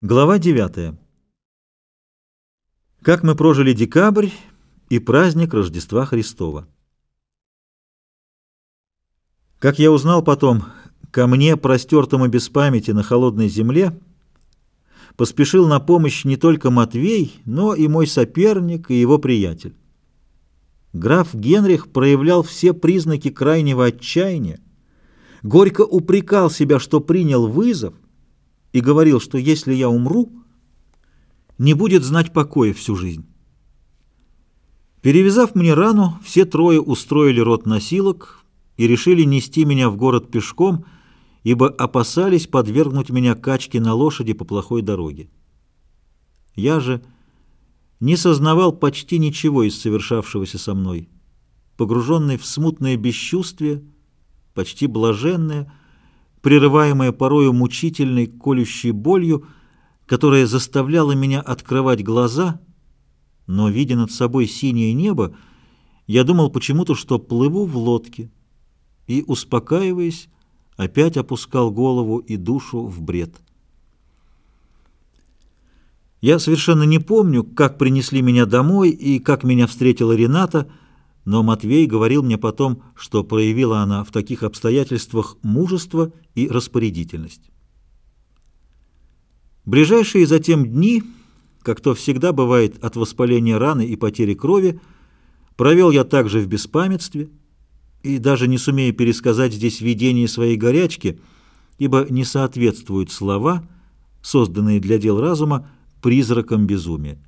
Глава 9. Как мы прожили декабрь и праздник Рождества Христова. Как я узнал потом, ко мне, простертому без памяти на холодной земле, поспешил на помощь не только Матвей, но и мой соперник и его приятель. Граф Генрих проявлял все признаки крайнего отчаяния, горько упрекал себя, что принял вызов — и говорил, что если я умру, не будет знать покоя всю жизнь. Перевязав мне рану, все трое устроили рот носилок и решили нести меня в город пешком, ибо опасались подвергнуть меня качке на лошади по плохой дороге. Я же не сознавал почти ничего из совершавшегося со мной, погруженный в смутное бесчувствие, почти блаженное, прерываемое порою мучительной, колющей болью, которая заставляла меня открывать глаза, но, видя над собой синее небо, я думал почему-то, что плыву в лодке, и, успокаиваясь, опять опускал голову и душу в бред. Я совершенно не помню, как принесли меня домой и как меня встретила Рената, но Матвей говорил мне потом, что проявила она в таких обстоятельствах мужество и распорядительность. Ближайшие затем дни, как то всегда бывает от воспаления раны и потери крови, провел я также в беспамятстве и даже не сумею пересказать здесь видение своей горячки, ибо не соответствуют слова, созданные для дел разума, призракам безумия.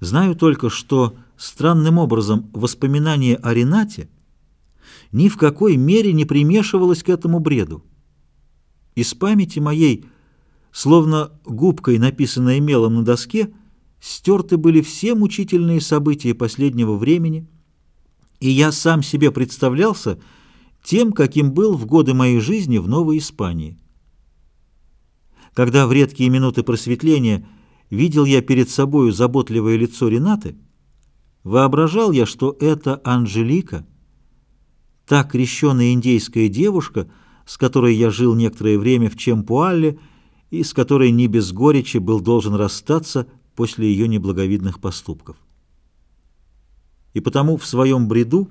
Знаю только, что странным образом воспоминание о Ренате ни в какой мере не примешивалось к этому бреду. Из памяти моей, словно губкой, написанной мелом на доске, стерты были все мучительные события последнего времени, и я сам себе представлялся тем, каким был в годы моей жизни в Новой Испании. Когда в редкие минуты просветления видел я перед собою заботливое лицо Ренаты, воображал я, что это Анжелика, та крещенная индейская девушка, с которой я жил некоторое время в Чемпуалле и с которой не без горечи был должен расстаться после ее неблаговидных поступков. И потому в своем бреду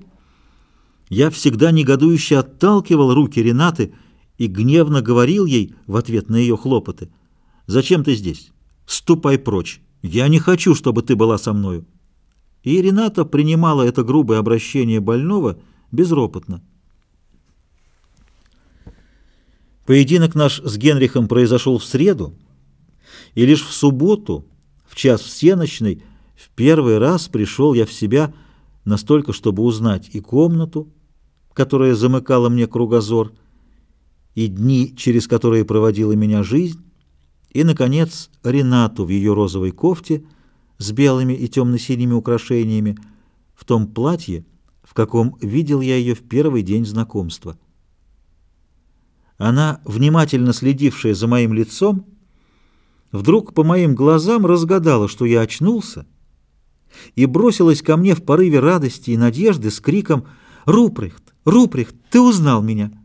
я всегда негодующе отталкивал руки Ренаты и гневно говорил ей в ответ на ее хлопоты, «Зачем ты здесь? Ступай прочь! Я не хочу, чтобы ты была со мною!» И Рената принимала это грубое обращение больного безропотно. Поединок наш с Генрихом произошел в среду, и лишь в субботу, в час всеночный, в первый раз пришел я в себя настолько, чтобы узнать и комнату, которая замыкала мне кругозор, и дни, через которые проводила меня жизнь, и, наконец, Ренату в ее розовой кофте — с белыми и темно-синими украшениями, в том платье, в каком видел я ее в первый день знакомства. Она, внимательно следившая за моим лицом, вдруг по моим глазам разгадала, что я очнулся, и бросилась ко мне в порыве радости и надежды с криком «Руприхт! Руприхт! Ты узнал меня!»